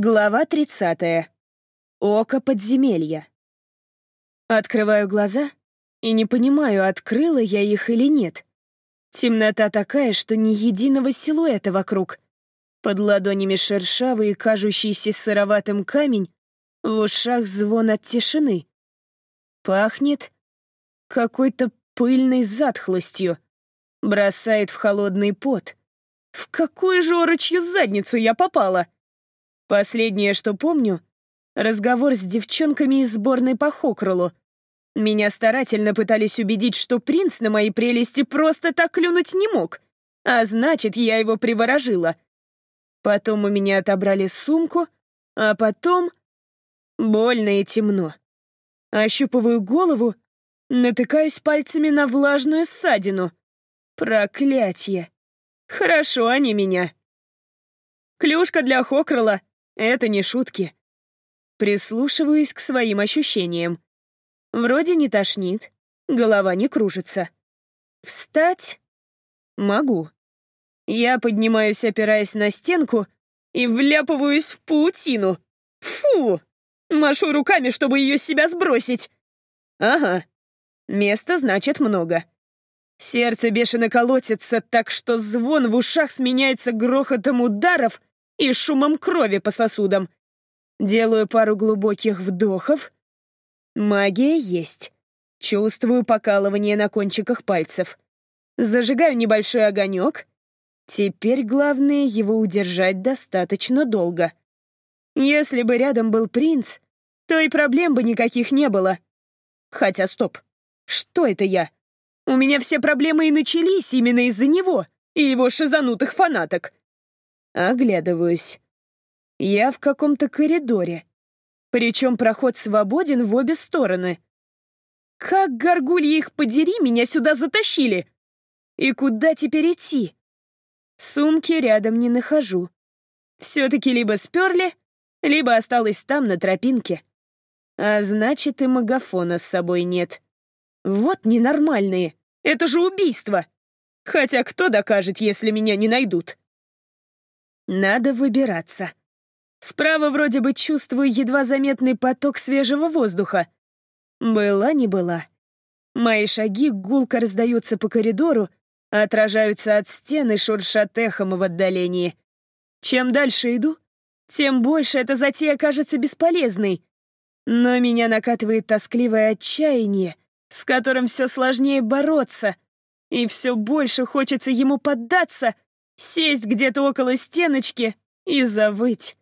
Глава 30. Око подземелья. Открываю глаза и не понимаю, открыла я их или нет. Темнота такая, что ни единого силуэта вокруг. Под ладонями шершавый и кажущийся сыроватым камень, в ушах звон от тишины. Пахнет какой-то пыльной затхлостью. Бросает в холодный пот. В какую же орочью задницу я попала? Последнее, что помню, разговор с девчонками из сборной по хокролу. Меня старательно пытались убедить, что принц на мои прелести просто так клюнуть не мог, а значит, я его приворожила. Потом у меня отобрали сумку, а потом... Больно и темно. Ощупываю голову, натыкаюсь пальцами на влажную ссадину. Проклятье. Хорошо они меня. Клюшка для хокрола это не шутки. Прислушиваюсь к своим ощущениям. Вроде не тошнит, голова не кружится. Встать? Могу. Я поднимаюсь, опираясь на стенку, и вляпываюсь в паутину. Фу! Машу руками, чтобы ее с себя сбросить. Ага. Места значит много. Сердце бешено колотится, так что звон в ушах сменяется грохотом ударов и шумом крови по сосудам. Делаю пару глубоких вдохов. Магия есть. Чувствую покалывание на кончиках пальцев. Зажигаю небольшой огонек. Теперь главное его удержать достаточно долго. Если бы рядом был принц, то и проблем бы никаких не было. Хотя стоп, что это я? У меня все проблемы и начались именно из-за него и его шизанутых фанаток. Оглядываюсь. Я в каком-то коридоре. Причем проход свободен в обе стороны. Как горгульи их подери меня сюда затащили? И куда теперь идти? Сумки рядом не нахожу. Все-таки либо сперли, либо осталось там, на тропинке. А значит, и магафона с собой нет. Вот ненормальные. Это же убийство. Хотя кто докажет, если меня не найдут? Надо выбираться. Справа вроде бы чувствую едва заметный поток свежего воздуха. Была не была. Мои шаги гулко раздаются по коридору, отражаются от стены, шуршат эхом в отдалении. Чем дальше иду, тем больше эта затея кажется бесполезной. Но меня накатывает тоскливое отчаяние, с которым все сложнее бороться, и все больше хочется ему поддаться — сесть где-то около стеночки и завыть.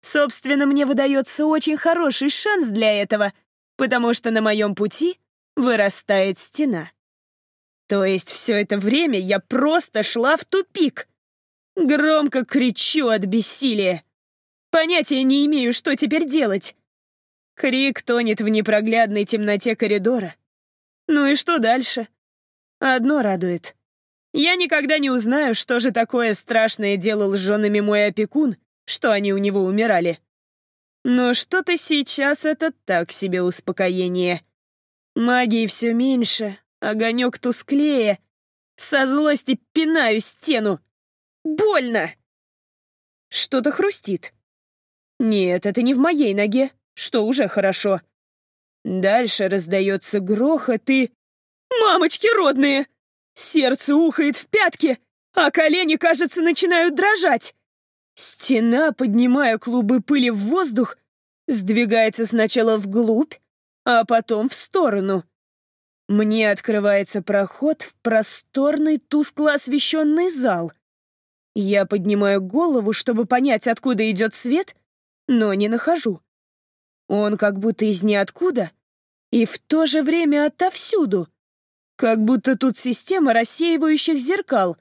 Собственно, мне выдается очень хороший шанс для этого, потому что на моем пути вырастает стена. То есть все это время я просто шла в тупик. Громко кричу от бессилия. Понятия не имею, что теперь делать. Крик тонет в непроглядной темноте коридора. Ну и что дальше? Одно радует. Я никогда не узнаю, что же такое страшное делал с женами мой опекун, что они у него умирали. Но что-то сейчас это так себе успокоение. Магии все меньше, огонек тусклее. Со злости пинаю стену. Больно! Что-то хрустит. Нет, это не в моей ноге, что уже хорошо. Дальше раздается грохот и... «Мамочки родные!» Сердце ухает в пятки, а колени, кажется, начинают дрожать. Стена, поднимая клубы пыли в воздух, сдвигается сначала вглубь, а потом в сторону. Мне открывается проход в просторный, тускло освещенный зал. Я поднимаю голову, чтобы понять, откуда идет свет, но не нахожу. Он как будто из ниоткуда и в то же время отовсюду. Как будто тут система рассеивающих зеркал.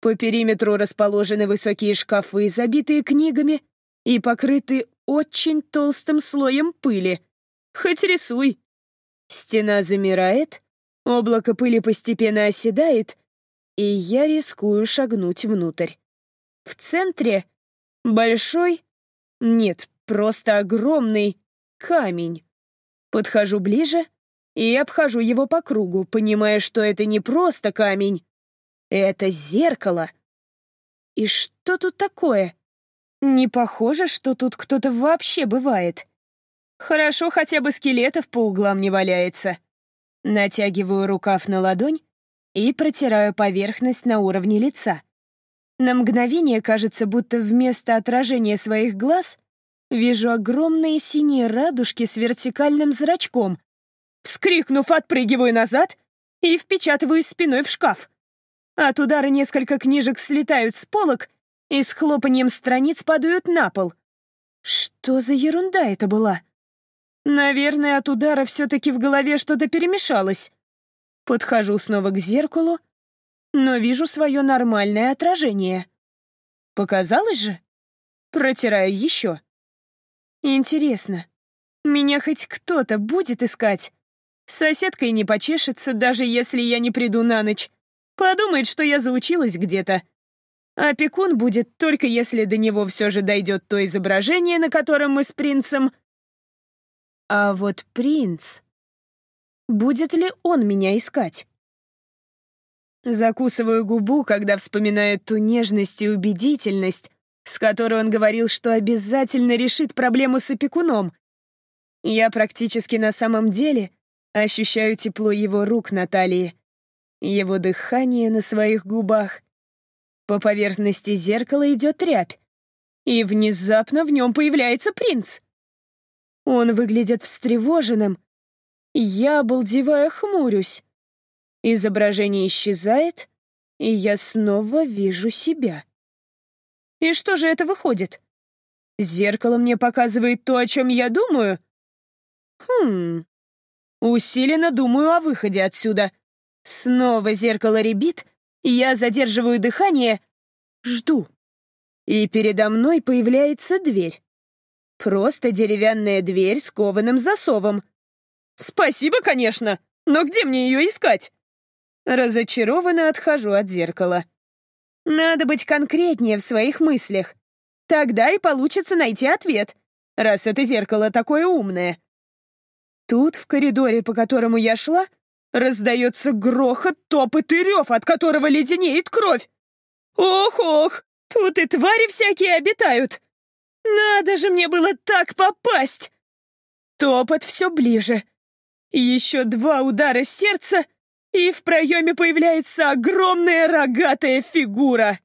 По периметру расположены высокие шкафы, забитые книгами и покрыты очень толстым слоем пыли. Хоть рисуй. Стена замирает, облако пыли постепенно оседает, и я рискую шагнуть внутрь. В центре большой, нет, просто огромный камень. Подхожу ближе — и обхожу его по кругу, понимая, что это не просто камень. Это зеркало. И что тут такое? Не похоже, что тут кто-то вообще бывает. Хорошо, хотя бы скелетов по углам не валяется. Натягиваю рукав на ладонь и протираю поверхность на уровне лица. На мгновение кажется, будто вместо отражения своих глаз вижу огромные синие радужки с вертикальным зрачком. Вскрикнув, отпрыгиваю назад и впечатываюсь спиной в шкаф. От удара несколько книжек слетают с полок и с хлопанием страниц падают на пол. Что за ерунда это была? Наверное, от удара все-таки в голове что-то перемешалось. Подхожу снова к зеркалу, но вижу свое нормальное отражение. Показалось же? Протираю еще. Интересно, меня хоть кто-то будет искать? Соседкой не почешется, даже если я не приду на ночь. Подумает, что я заучилась где-то. Опекун будет только если до него все же дойдет то изображение, на котором мы с принцем. А вот принц... Будет ли он меня искать? Закусываю губу, когда вспоминаю ту нежность и убедительность, с которой он говорил, что обязательно решит проблему с опекуном. Я практически на самом деле ощущаю тепло его рук на талии, его дыхание на своих губах. По поверхности зеркала идет рябь, и внезапно в нем появляется принц. Он выглядит встревоженным. Я, обалдевая, хмурюсь. Изображение исчезает, и я снова вижу себя. И что же это выходит? Зеркало мне показывает то, о чем я думаю? Хм. Усиленно думаю о выходе отсюда. Снова зеркало ребит, я задерживаю дыхание, жду. И передо мной появляется дверь. Просто деревянная дверь с кованым засовом. Спасибо, конечно, но где мне ее искать? Разочарованно отхожу от зеркала. Надо быть конкретнее в своих мыслях. Тогда и получится найти ответ, раз это зеркало такое умное. Тут, в коридоре, по которому я шла, раздается грохот, топот и рев, от которого леденеет кровь. Ох-ох, тут и твари всякие обитают. Надо же мне было так попасть! Топот все ближе. Еще два удара сердца, и в проеме появляется огромная рогатая фигура.